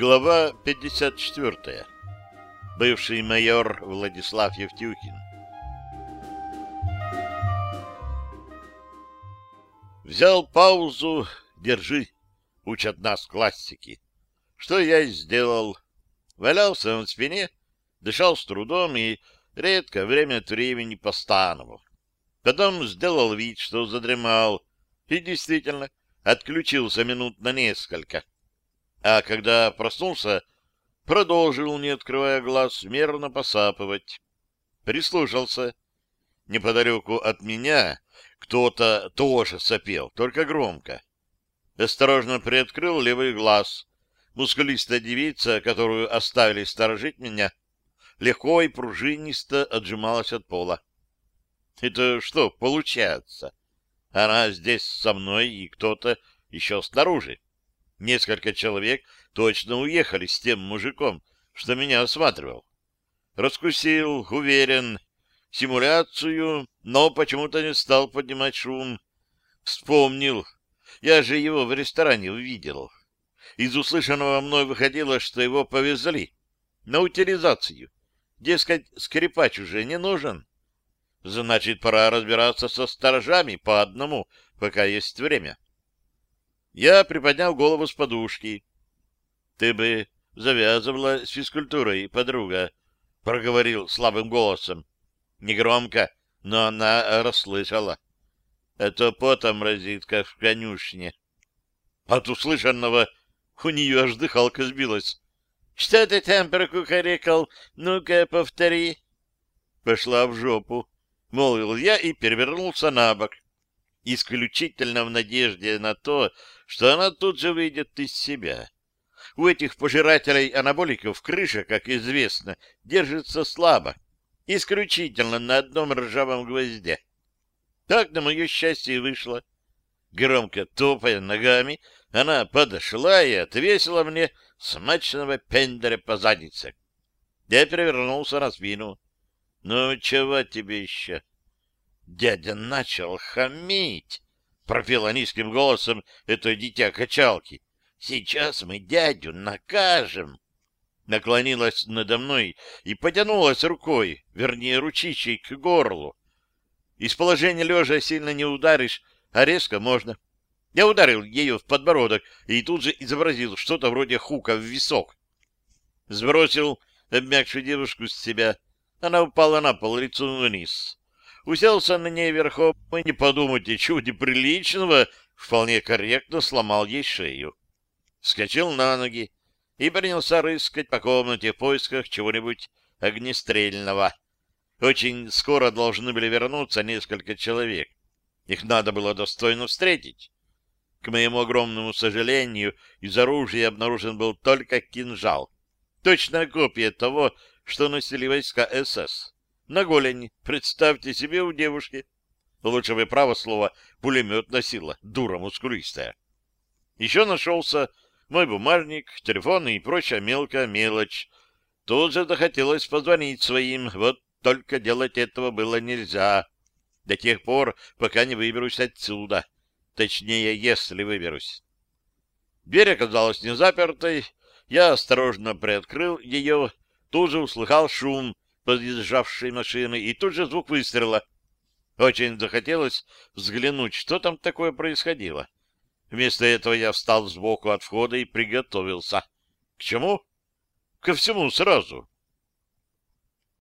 Глава 54. Бывший майор Владислав Евтюхин. Взял паузу, держи, учат нас классики. Что я и сделал. Валялся на спине, дышал с трудом и редко время от времени постановал. Потом сделал вид, что задремал, и действительно отключился минут на несколько. А когда проснулся, продолжил, не открывая глаз, мерно посапывать. Прислушался. Неподалеку от меня кто-то тоже сопел, только громко. Осторожно приоткрыл левый глаз. Мускулистая девица, которую оставили сторожить меня, легко и пружинисто отжималась от пола. Это что получается? Она здесь со мной, и кто-то еще снаружи. Несколько человек точно уехали с тем мужиком, что меня осматривал. Раскусил, уверен, симуляцию, но почему-то не стал поднимать шум. Вспомнил. Я же его в ресторане увидел. Из услышанного мной выходило, что его повезли на утилизацию. Дескать, скрипач уже не нужен. Значит, пора разбираться со сторожами по одному, пока есть время. Я приподнял голову с подушки. — Ты бы завязывала с физкультурой, подруга, — проговорил слабым голосом. Негромко, но она расслышала. Это потом разит, как в конюшне. От услышанного у нее аж дыхалка сбилась. — Что ты там прокукарекал? Ну-ка, повтори. — Пошла в жопу, — молвил я и перевернулся на бок исключительно в надежде на то, что она тут же выйдет из себя. У этих пожирателей анаболиков крыша, как известно, держится слабо, исключительно на одном ржавом гвозде. Так, на мое счастье, и вышло. Громко топая ногами, она подошла и отвесила мне смачного пенделя по заднице. Я перевернулся на спину. — Ну, чего тебе еще? Дядя начал хамить, пропела низким голосом это дитя качалки. Сейчас мы дядю накажем. Наклонилась надо мной и потянулась рукой, вернее, ручищей к горлу. Из положения лежа сильно не ударишь, а резко можно. Я ударил ее в подбородок и тут же изобразил что-то вроде хука в висок. Сбросил обмякшую девушку с себя. Она упала на пол лицом вниз уселся на ней верхом и, не подумайте, чего приличного, вполне корректно сломал ей шею. Скочил на ноги и принялся рыскать по комнате в поисках чего-нибудь огнестрельного. Очень скоро должны были вернуться несколько человек. Их надо было достойно встретить. К моему огромному сожалению, из оружия обнаружен был только кинжал. Точная копия того, что носили войска СС на голени. Представьте себе у девушки. Лучше бы право слово пулемет носила, дура мускулистая. Еще нашелся мой бумажник, телефон и прочая мелкая мелочь. Тут же захотелось позвонить своим, вот только делать этого было нельзя. До тех пор, пока не выберусь отсюда. Точнее, если выберусь. Дверь оказалась не запертой. Я осторожно приоткрыл ее, тут же услыхал шум, подъезжавшей машины, и тут же звук выстрела. Очень захотелось взглянуть, что там такое происходило. Вместо этого я встал сбоку от входа и приготовился. К чему? Ко всему сразу.